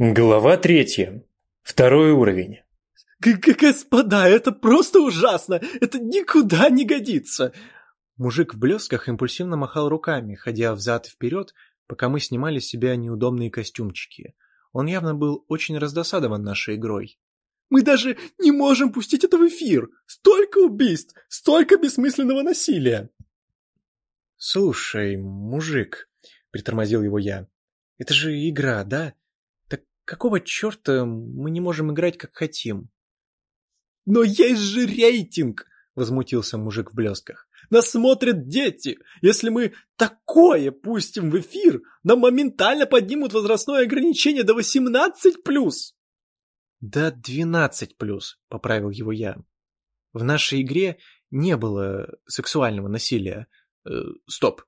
Глава третья. Второй уровень. Г -г «Господа, это просто ужасно! Это никуда не годится!» Мужик в блесках импульсивно махал руками, ходя взад и вперед, пока мы снимали с себя неудобные костюмчики. Он явно был очень раздосадован нашей игрой. «Мы даже не можем пустить это в эфир! Столько убийств! Столько бессмысленного насилия!» «Слушай, мужик», — притормозил его я, — «это же игра, да? Какого черта мы не можем играть, как хотим? «Но есть же рейтинг!» — возмутился мужик в блесках. «Нас смотрят дети! Если мы такое пустим в эфир, нам моментально поднимут возрастное ограничение до 18+. «До 12+, — поправил его я. В нашей игре не было сексуального насилия. Э, стоп.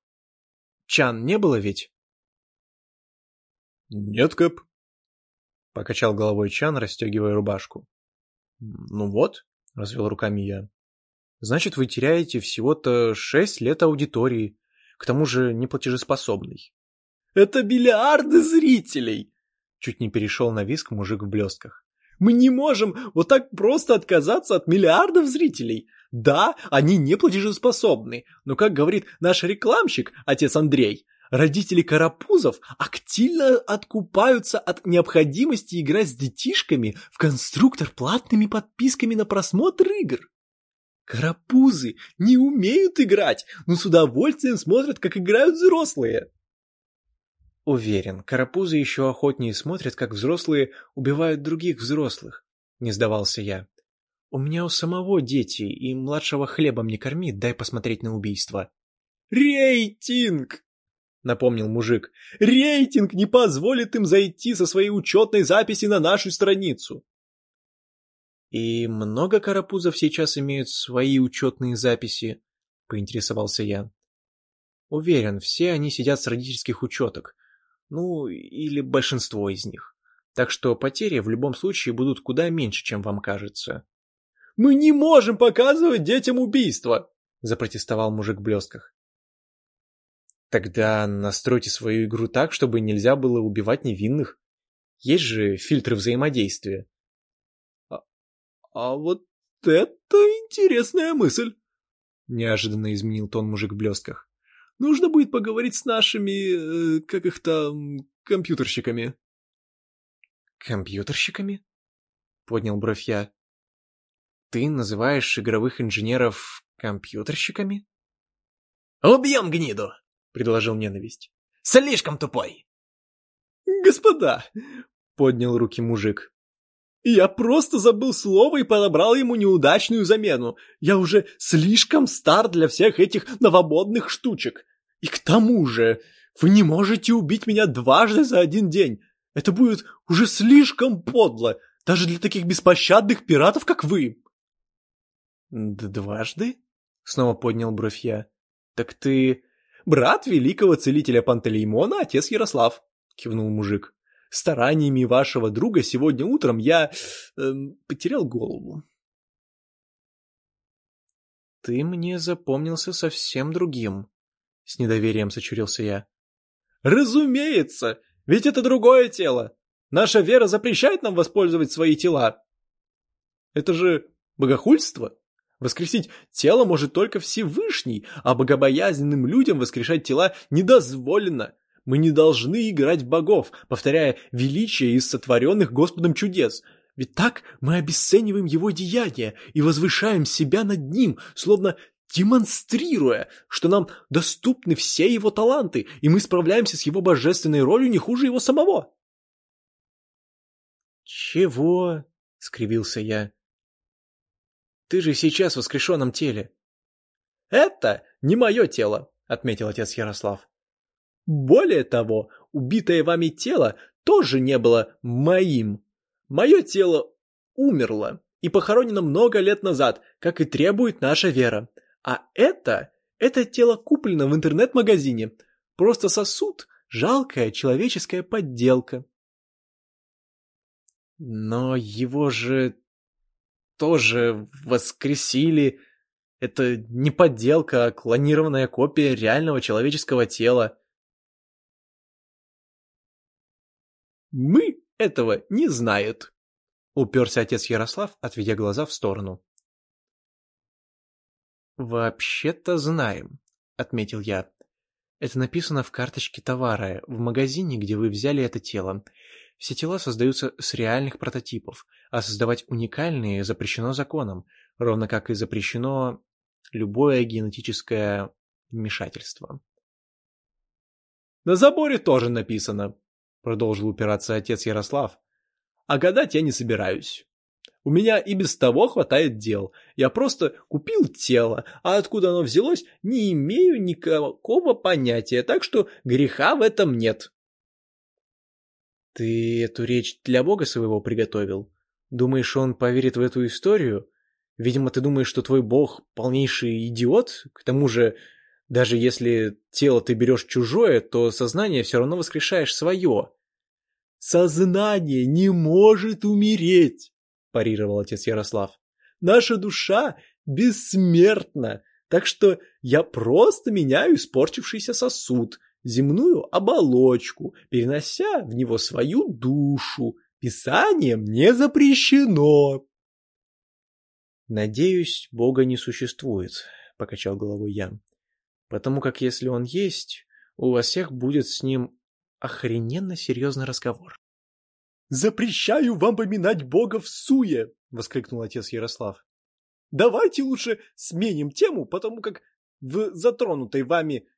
Чан не было ведь? Нет, Кэп, — покачал головой Чан, расстегивая рубашку. «Ну вот», — развел руками я. «Значит, вы теряете всего-то шесть лет аудитории, к тому же неплатежеспособной». «Это миллиарды зрителей!» Чуть не перешел на виск мужик в блестках. «Мы не можем вот так просто отказаться от миллиардов зрителей. Да, они не платежеспособны, но, как говорит наш рекламщик, отец Андрей, Родители карапузов активно откупаются от необходимости играть с детишками в конструктор платными подписками на просмотр игр. Карапузы не умеют играть, но с удовольствием смотрят, как играют взрослые. Уверен, карапузы еще охотнее смотрят, как взрослые убивают других взрослых, не сдавался я. У меня у самого дети, и младшего хлебом не корми, дай посмотреть на убийство. Рейтинг! — напомнил мужик. «Рейтинг не позволит им зайти со своей учетной записи на нашу страницу». «И много карапузов сейчас имеют свои учетные записи?» — поинтересовался я. «Уверен, все они сидят с родительских учеток. Ну, или большинство из них. Так что потери в любом случае будут куда меньше, чем вам кажется». «Мы не можем показывать детям убийства!» — запротестовал мужик в блесках. Тогда настройте свою игру так, чтобы нельзя было убивать невинных. Есть же фильтры взаимодействия. А, а вот это интересная мысль. Неожиданно изменил тон мужик в блесках. Нужно будет поговорить с нашими, э, как их там, компьютерщиками. Компьютерщиками? Поднял бровь я. Ты называешь игровых инженеров компьютерщиками? Убьем гниду! — предложил ненависть. «Слишком тупой!» «Господа!» — поднял руки мужик. «Я просто забыл слово и подобрал ему неудачную замену. Я уже слишком стар для всех этих новомодных штучек. И к тому же, вы не можете убить меня дважды за один день. Это будет уже слишком подло, даже для таких беспощадных пиратов, как вы». «Дважды?» — снова поднял бровь я. «Так ты брат великого целителя Пантелеймона, отец Ярослав», — кивнул мужик. «Стараниями вашего друга сегодня утром я э, потерял голову». «Ты мне запомнился совсем другим», — с недоверием сочурился я. «Разумеется! Ведь это другое тело! Наша вера запрещает нам воспользовать свои тела!» «Это же богохульство!» Воскресить тело может только Всевышний, а богобоязненным людям воскрешать тела недозволено. Мы не должны играть богов, повторяя величие из сотворенных Господом чудес. Ведь так мы обесцениваем его деяния и возвышаем себя над ним, словно демонстрируя, что нам доступны все его таланты, и мы справляемся с его божественной ролью не хуже его самого. «Чего?» — скривился я. Ты же сейчас в воскрешенном теле. Это не мое тело, отметил отец Ярослав. Более того, убитое вами тело тоже не было моим. Мое тело умерло и похоронено много лет назад, как и требует наша вера. А это, это тело куплено в интернет-магазине. Просто сосуд, жалкая человеческая подделка. Но его же тоже воскресили. Это не подделка, а клонированная копия реального человеческого тела. Мы этого не знает. Уперся отец Ярослав, отведя глаза в сторону. «Вообще-то знаем», — отметил я. «Это написано в карточке товара, в магазине, где вы взяли это тело. Все тела создаются с реальных прототипов, а создавать уникальные запрещено законом, ровно как и запрещено любое генетическое вмешательство». «На заборе тоже написано», — продолжил упираться отец Ярослав. «А гадать я не собираюсь. У меня и без того хватает дел. Я просто купил тело, а откуда оно взялось, не имею никакого понятия, так что греха в этом нет. Ты эту речь для бога своего приготовил? Думаешь, он поверит в эту историю? Видимо, ты думаешь, что твой бог полнейший идиот? К тому же, даже если тело ты берешь чужое, то сознание все равно воскрешаешь свое. Сознание не может умереть. — парировал отец Ярослав. «Наша душа бессмертна, так что я просто меняю испорчившийся сосуд, земную оболочку, перенося в него свою душу. Писанием не запрещено». «Надеюсь, Бога не существует», — покачал головой я. «Потому как если он есть, у вас всех будет с ним охрененно серьезный разговор». «Запрещаю вам поминать Бога в суе!» — воскликнул отец Ярослав. «Давайте лучше сменим тему, потому как в затронутой вами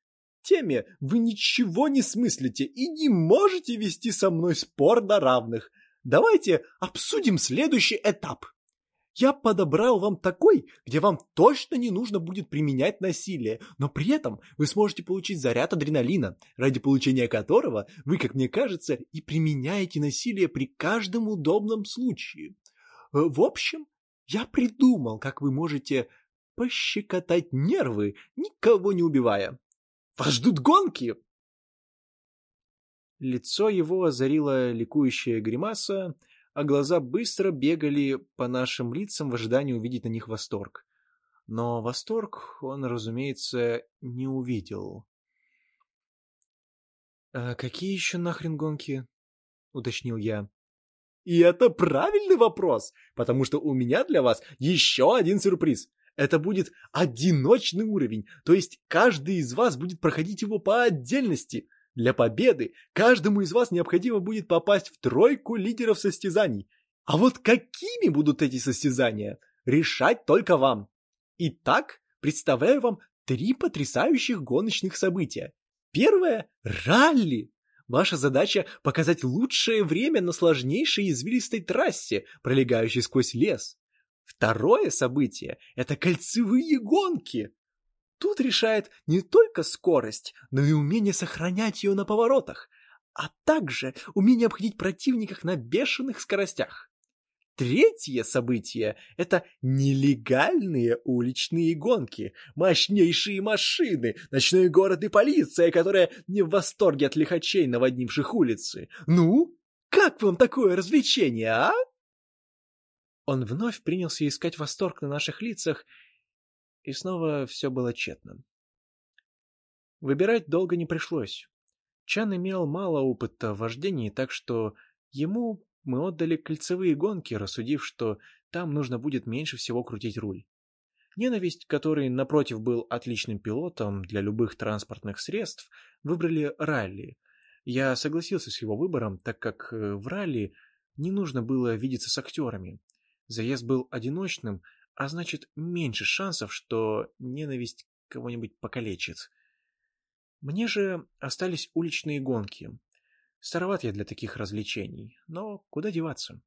теме вы ничего не смыслите и не можете вести со мной спор на равных. Давайте обсудим следующий этап. Я подобрал вам такой, где вам точно не нужно будет применять насилие, но при этом вы сможете получить заряд адреналина, ради получения которого вы, как мне кажется, и применяете насилие при каждом удобном случае. Э, в общем, я придумал, как вы можете пощекотать нервы, никого не убивая. Вас ждут гонки! Лицо его озарила ликующая гримаса, а глаза быстро бегали по нашим лицам в ожидании увидеть на них восторг. Но восторг он, разумеется, не увидел. «А какие еще нахрен гонки?» — уточнил я. «И это правильный вопрос, потому что у меня для вас еще один сюрприз. Это будет одиночный уровень, то есть каждый из вас будет проходить его по отдельности. Для победы каждому из вас необходимо будет попасть в тройку лидеров состязаний. А вот какими будут эти состязания, решать только вам. Итак, представляю вам три потрясающих гоночных события. Первое – ралли. Ваша задача – показать лучшее время на сложнейшей извилистой трассе, пролегающей сквозь лес. Второе событие – это кольцевые гонки. Тут решает не только скорость, но и умение сохранять ее на поворотах, а также умение обходить противников на бешеных скоростях. Третье событие – это нелегальные уличные гонки, мощнейшие машины, ночной город и полиция, которая не в восторге от лихачей, наводнивших улицы. Ну, как вам такое развлечение, а? Он вновь принялся искать восторг на наших лицах, и снова все было тщетно. Выбирать долго не пришлось. Чан имел мало опыта в вождении, так что ему мы отдали кольцевые гонки, рассудив, что там нужно будет меньше всего крутить руль. Ненависть, который, напротив, был отличным пилотом для любых транспортных средств, выбрали ралли. Я согласился с его выбором, так как э, в ралли не нужно было видеться с актерами. Заезд был одиночным, а значит меньше шансов, что ненависть кого-нибудь покалечит. Мне же остались уличные гонки. Староват я для таких развлечений, но куда деваться?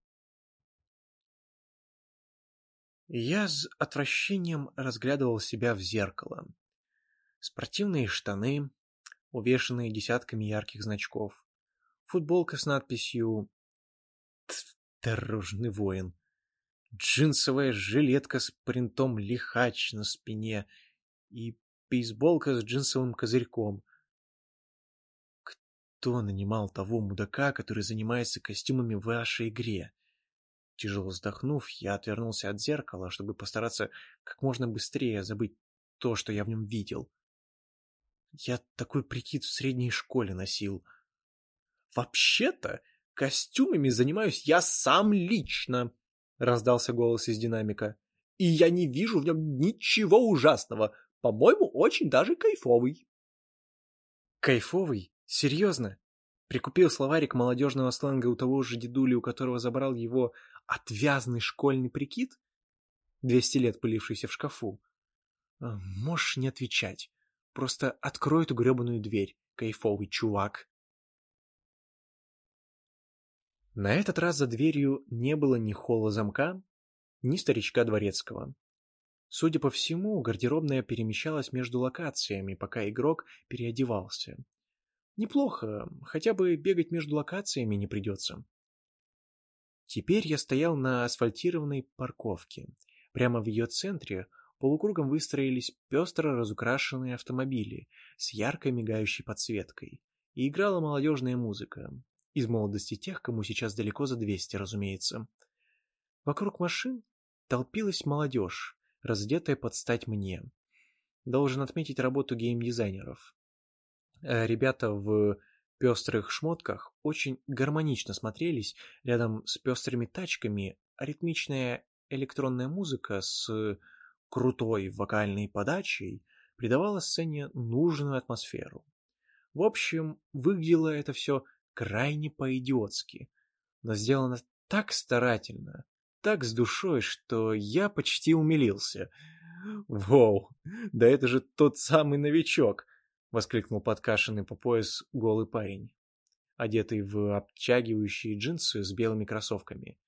Я с отвращением разглядывал себя в зеркало. Спортивные штаны, увешанные десятками ярких значков, футболка с надписью «Дорожный воин», джинсовая жилетка с принтом лихач на спине и бейсболка с джинсовым козырьком. Кто нанимал того мудака, который занимается костюмами в вашей игре? Тяжело вздохнув, я отвернулся от зеркала, чтобы постараться как можно быстрее забыть то, что я в нем видел. Я такой прикид в средней школе носил. Вообще-то, Костюмами занимаюсь я сам лично, раздался голос из динамика. И я не вижу в нем ничего ужасного. По-моему, очень даже кайфовый. Кайфовый? Серьезно? Прикупил словарик молодежного сленга у того же дедули, у которого забрал его отвязный школьный прикид? Двести лет пылившийся в шкафу. А, можешь не отвечать. Просто открой эту гребаную дверь, кайфовый чувак. На этот раз за дверью не было ни холла замка, ни старичка дворецкого. Судя по всему, гардеробная перемещалась между локациями, пока игрок переодевался. Неплохо, хотя бы бегать между локациями не придется. Теперь я стоял на асфальтированной парковке. Прямо в ее центре полукругом выстроились пестро разукрашенные автомобили с яркой мигающей подсветкой. И играла молодежная музыка. Из молодости тех, кому сейчас далеко за 200, разумеется. Вокруг машин толпилась молодежь, раздетая под стать мне. Должен отметить работу геймдизайнеров. Э, ребята в пестрых шмотках очень гармонично смотрелись рядом с пестрыми тачками, а ритмичная электронная музыка с крутой вокальной подачей придавала сцене нужную атмосферу. В общем, выглядело это все крайне по-идиотски, но сделано так старательно, так с душой, что я почти умилился. «Воу, да это же тот самый новичок!» — воскликнул подкашенный по пояс голый парень, одетый в обтягивающие джинсы с белыми кроссовками.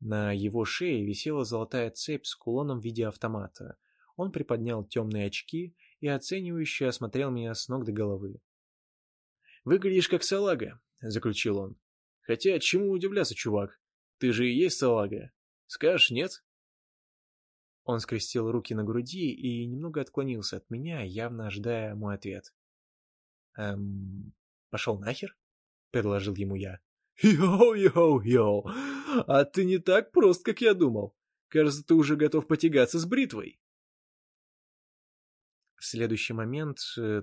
На его шее висела золотая цепь с кулоном в виде автомата. Он приподнял темные очки и оценивающе осмотрел меня с ног до головы. «Выглядишь как салага», — заключил он. «Хотя чему удивляться, чувак? Ты же и есть салага. Скажешь нет?» Он скрестил руки на груди и немного отклонился от меня, явно ожидая мой ответ. «Эм, пошел нахер?» — предложил ему я. «Yo-yo-yo! А ты не так прост, как я думал. Кажется, ты уже готов потягаться с бритвой». В следующий момент э,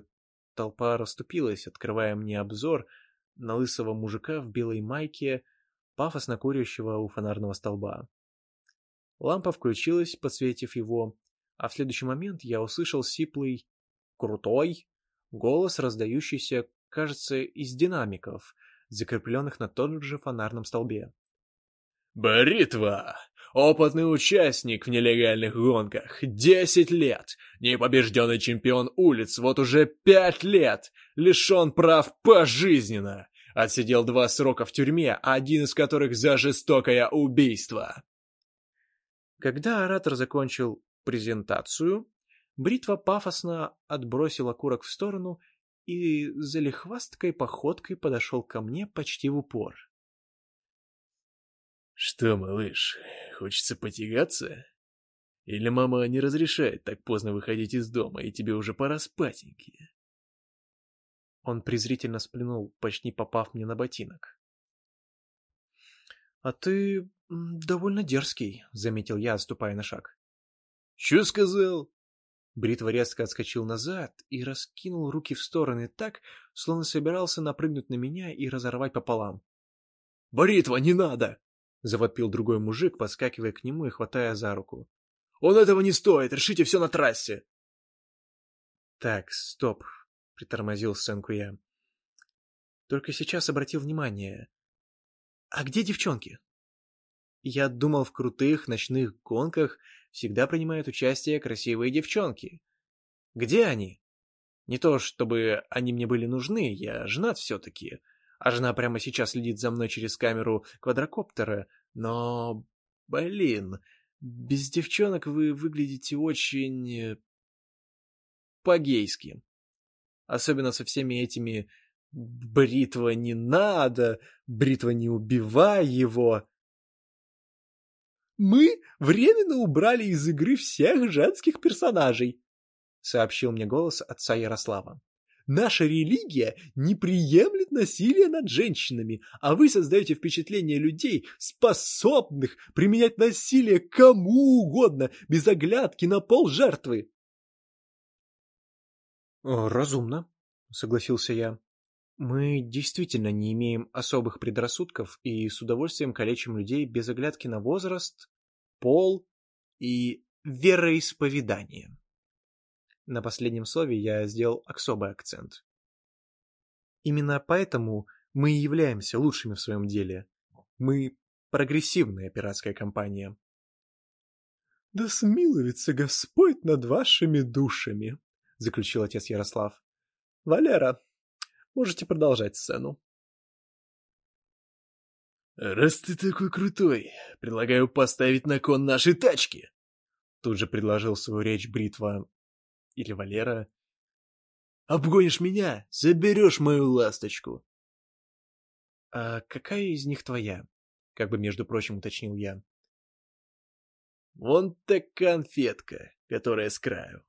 толпа расступилась, открывая мне обзор на лысого мужика в белой майке, пафосно курящего у фонарного столба. Лампа включилась, подсветив его, а в следующий момент я услышал сиплый «крутой» голос, раздающийся, кажется, из динамиков, закрепленных на том же фонарном столбе. «Бритва! Опытный участник в нелегальных гонках. Десять лет. Непобежденный чемпион улиц. Вот уже пять лет. Лишен прав пожизненно. Отсидел два срока в тюрьме, один из которых за жестокое убийство. Когда оратор закончил презентацию, Бритва пафосно отбросил окурок в сторону и залихвасткой походкой подошел ко мне почти в упор. «Что, малыш, хочется потягаться? Или мама не разрешает так поздно выходить из дома, и тебе уже пора спатеньки?» Он презрительно сплюнул, почти попав мне на ботинок. «А ты довольно дерзкий», — заметил я, отступая на шаг. «Чё сказал?» Бритва резко отскочил назад и раскинул руки в стороны так, словно собирался напрыгнуть на меня и разорвать пополам. «Бритва, не надо!» — завопил другой мужик, подскакивая к нему и хватая за руку. «Он этого не стоит! Решите все на трассе!» «Так, стоп!» — притормозил сценку я. Только сейчас обратил внимание. «А где девчонки?» Я думал, в крутых ночных гонках всегда принимают участие красивые девчонки. Где они? Не то, чтобы они мне были нужны, я женат все-таки, а жена прямо сейчас следит за мной через камеру квадрокоптера, но... Блин, без девчонок вы выглядите очень... по-гейски. Особенно со всеми этими «бритва не надо», «бритва не убивай его», мы временно убрали из игры всех женских персонажей», — сообщил мне голос отца Ярослава. «Наша религия не приемлет насилия над женщинами, а вы создаете впечатление людей, способных применять насилие кому угодно, без оглядки на пол жертвы». «Разумно», — согласился я. Мы действительно не имеем особых предрассудков и с удовольствием калечим людей без оглядки на возраст, пол и вероисповедание. На последнем слове я сделал особый акцент. Именно поэтому мы и являемся лучшими в своем деле. Мы прогрессивная пиратская компания. «Да смилуется Господь над вашими душами», — заключил отец Ярослав. «Валера, можете продолжать сцену». «Раз ты такой крутой, предлагаю поставить на кон наши тачки!» Тут же предложил свою речь Бритва или Валера. «Обгонишь меня, заберешь мою ласточку!» «А какая из них твоя?» — как бы, между прочим, уточнил я. Вон та конфетка, которая с краю.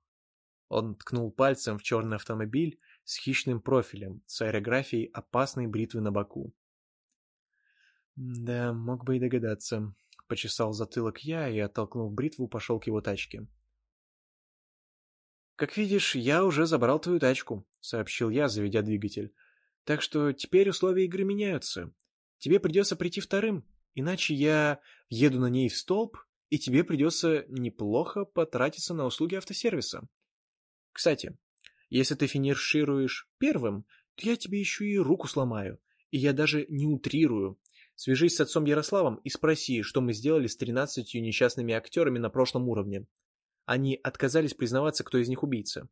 Он ткнул пальцем в черный автомобиль с хищным профилем, с аэрографией опасной бритвы на боку. Да, мог бы и догадаться. Почесал затылок я и, оттолкнув бритву, пошел к его тачке. «Как видишь, я уже забрал твою тачку», — сообщил я, заведя двигатель. «Так что теперь условия игры меняются. Тебе придется прийти вторым, иначе я еду на ней в столб и тебе придется неплохо потратиться на услуги автосервиса. Кстати, если ты финишируешь первым, то я тебе еще и руку сломаю, и я даже не утрирую. Свяжись с отцом Ярославом и спроси, что мы сделали с тринадцатью несчастными актерами на прошлом уровне. Они отказались признаваться, кто из них убийца.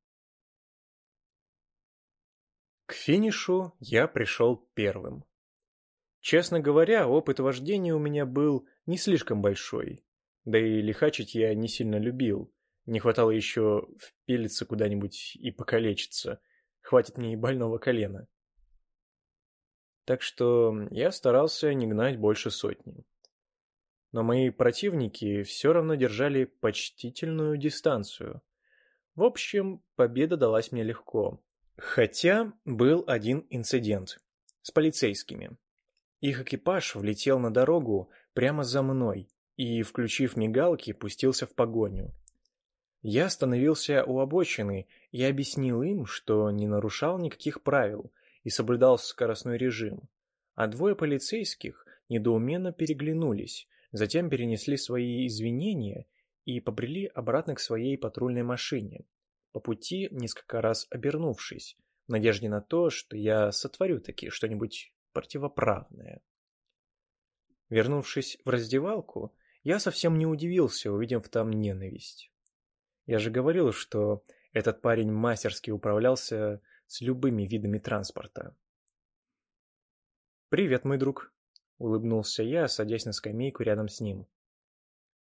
К финишу я пришел первым. Честно говоря, опыт вождения у меня был не слишком большой, да и лихачить я не сильно любил. Не хватало еще впилиться куда-нибудь и покалечиться. Хватит мне и больного колена. Так что я старался не гнать больше сотни. Но мои противники все равно держали почтительную дистанцию. В общем, победа далась мне легко. Хотя был один инцидент с полицейскими. Их экипаж влетел на дорогу прямо за мной, и, включив мигалки, пустился в погоню. Я остановился у обочины и объяснил им, что не нарушал никаких правил и соблюдал скоростной режим, а двое полицейских недоуменно переглянулись, затем перенесли свои извинения и побрели обратно к своей патрульной машине, по пути несколько раз обернувшись, в надежде на то, что я сотворю таки что-нибудь противоправное. Вернувшись в раздевалку, я совсем не удивился, увидев там ненависть. Я же говорил, что этот парень мастерски управлялся с любыми видами транспорта. «Привет, мой друг», — улыбнулся я, садясь на скамейку рядом с ним.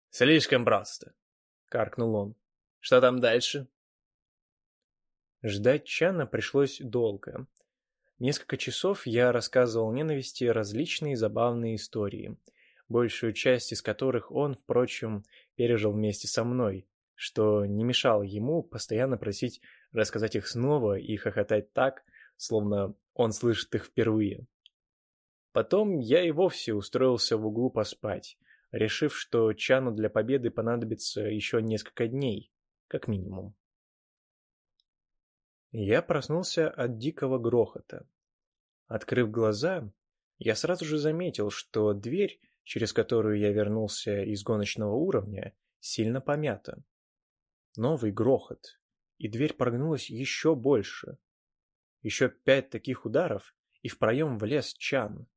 «Слишком просто», — каркнул он. «Что там дальше?» Ждать Чана пришлось долго. Несколько часов я рассказывал ненависти различные забавные истории — большую часть из которых он, впрочем, пережил вместе со мной, что не мешало ему постоянно просить рассказать их снова и хохотать так, словно он слышит их впервые. Потом я и вовсе устроился в углу поспать, решив, что Чану для победы понадобится еще несколько дней, как минимум. Я проснулся от дикого грохота. Открыв глаза, я сразу же заметил, что дверь через которую я вернулся из гоночного уровня, сильно помята. Новый грохот, и дверь прогнулась еще больше. Еще пять таких ударов, и в проем влез Чан.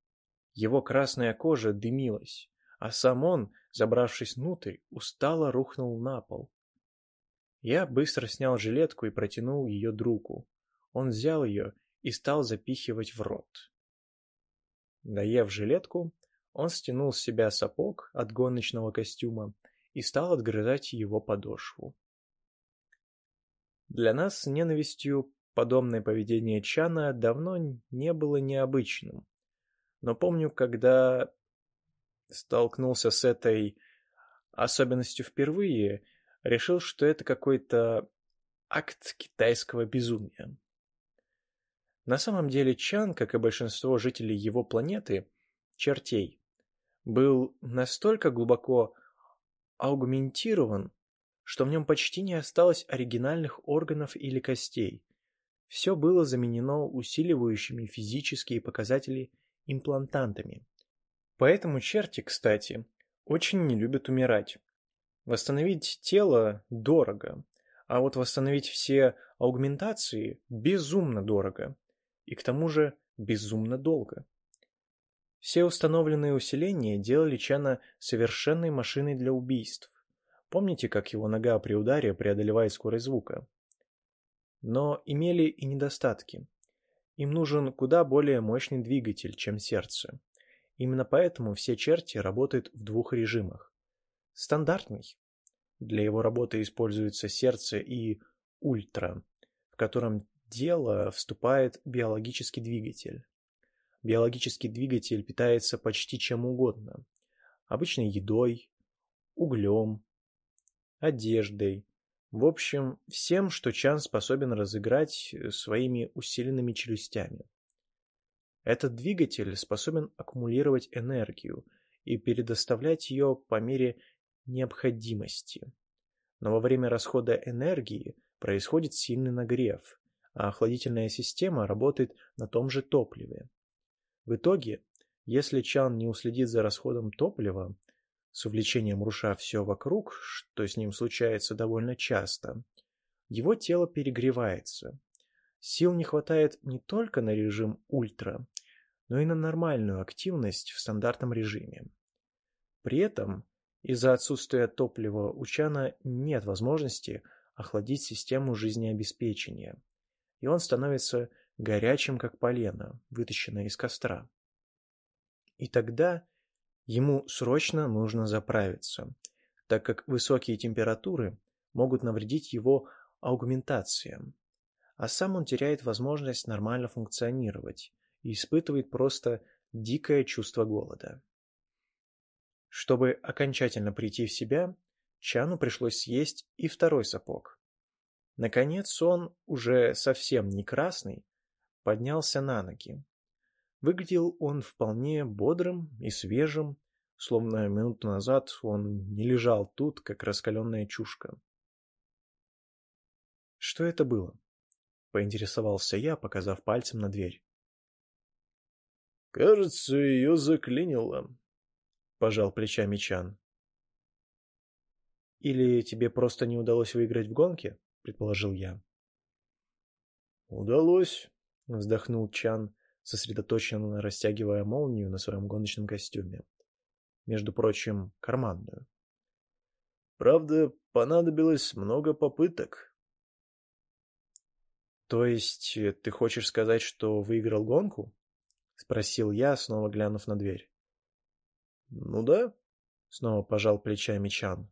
Его красная кожа дымилась, а сам он, забравшись внутрь, устало рухнул на пол. Я быстро снял жилетку и протянул ее другу. Он взял ее и стал запихивать в рот. Доев жилетку, он стянул с себя сапог от гоночного костюма и стал отгрызать его подошву. Для нас с ненавистью подобное поведение Чана давно не было необычным. Но помню, когда столкнулся с этой особенностью впервые, решил, что это какой-то акт китайского безумия. На самом деле Чан, как и большинство жителей его планеты, чертей, был настолько глубоко аугментирован, что в нем почти не осталось оригинальных органов или костей. все было заменено усиливающими физические показатели имплантантами. Поэтому черти, кстати, очень не любят умирать. Восстановить тело дорого, а вот восстановить все аугментации безумно дорого. И к тому же безумно долго. Все установленные усиления делали Чана совершенной машиной для убийств. Помните, как его нога при ударе преодолевает скорость звука? Но имели и недостатки. Им нужен куда более мощный двигатель, чем сердце. Именно поэтому все черти работают в двух режимах. Стандартный. Для его работы используется сердце и ультра, в котором дело вступает биологический двигатель. Биологический двигатель питается почти чем угодно. Обычной едой, углем, одеждой. В общем, всем, что Чан способен разыграть своими усиленными челюстями. Этот двигатель способен аккумулировать энергию и предоставлять ее по мере необходимости. Но во время расхода энергии происходит сильный нагрев, а охладительная система работает на том же топливе. В итоге, если Чан не уследит за расходом топлива, с увлечением руша все вокруг, что с ним случается довольно часто, его тело перегревается. Сил не хватает не только на режим ультра, но и на нормальную активность в стандартном режиме. При этом из-за отсутствия топлива у Чана нет возможности охладить систему жизнеобеспечения, и он становится горячим, как полено, вытащенное из костра. И тогда ему срочно нужно заправиться, так как высокие температуры могут навредить его аугментациям, а сам он теряет возможность нормально функционировать и испытывает просто дикое чувство голода. Чтобы окончательно прийти в себя, Чану пришлось съесть и второй сапог. Наконец он, уже совсем не красный, поднялся на ноги. Выглядел он вполне бодрым и свежим, словно минуту назад он не лежал тут, как раскаленная чушка. «Что это было?» — поинтересовался я, показав пальцем на дверь. «Кажется, ее заклинило», пожал плечами Чан. Или тебе просто не удалось выиграть в гонке, предположил я. Удалось, вздохнул Чан, сосредоточенно растягивая молнию на своем гоночном костюме. Между прочим, карманную. Правда, понадобилось много попыток. То есть ты хочешь сказать, что выиграл гонку? спросил я, снова глянув на дверь. Ну да, снова пожал плечами Чан.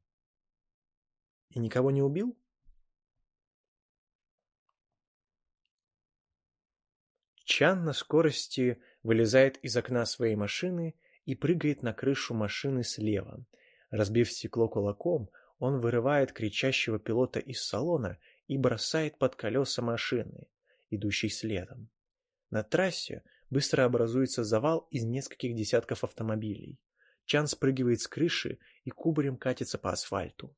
И никого не убил? Чан на скорости вылезает из окна своей машины и прыгает на крышу машины слева. Разбив стекло кулаком, он вырывает кричащего пилота из салона и бросает под колеса машины, идущей следом. На трассе быстро образуется завал из нескольких десятков автомобилей. Чан спрыгивает с крыши и кубарем катится по асфальту.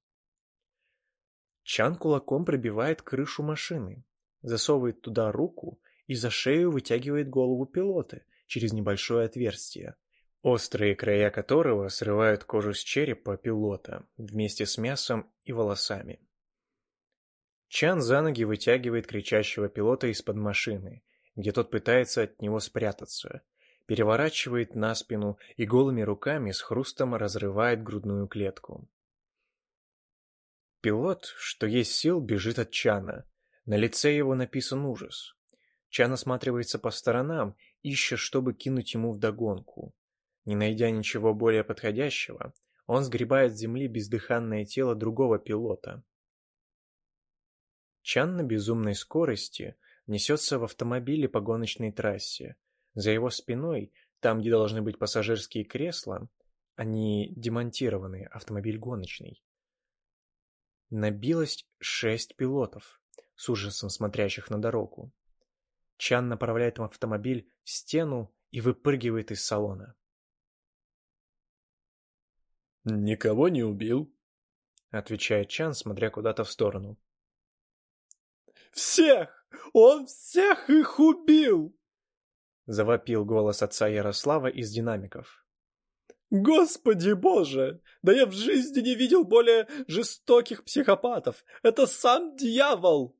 Чан кулаком пробивает крышу машины, засовывает туда руку и за шею вытягивает голову пилота через небольшое отверстие, острые края которого срывают кожу с черепа пилота вместе с мясом и волосами. Чан за ноги вытягивает кричащего пилота из-под машины, где тот пытается от него спрятаться, переворачивает на спину и голыми руками с хрустом разрывает грудную клетку. Пилот, что есть сил, бежит от Чана. На лице его написан ужас. Чан осматривается по сторонам, ища, чтобы кинуть ему вдогонку. Не найдя ничего более подходящего, он сгребает с земли бездыханное тело другого пилота. Чан на безумной скорости несется в автомобиле по гоночной трассе, за его спиной, там, где должны быть пассажирские кресла, они демонтированные, автомобиль гоночный. Набилось шесть пилотов, с ужасом смотрящих на дорогу. Чан направляет автомобиль в стену и выпрыгивает из салона. «Никого не убил», — отвечает Чан, смотря куда-то в сторону. Всех! Он всех их убил!» Завопил голос отца Ярослава из динамиков. «Господи боже! Да я в жизни не видел более жестоких психопатов! Это сам дьявол!»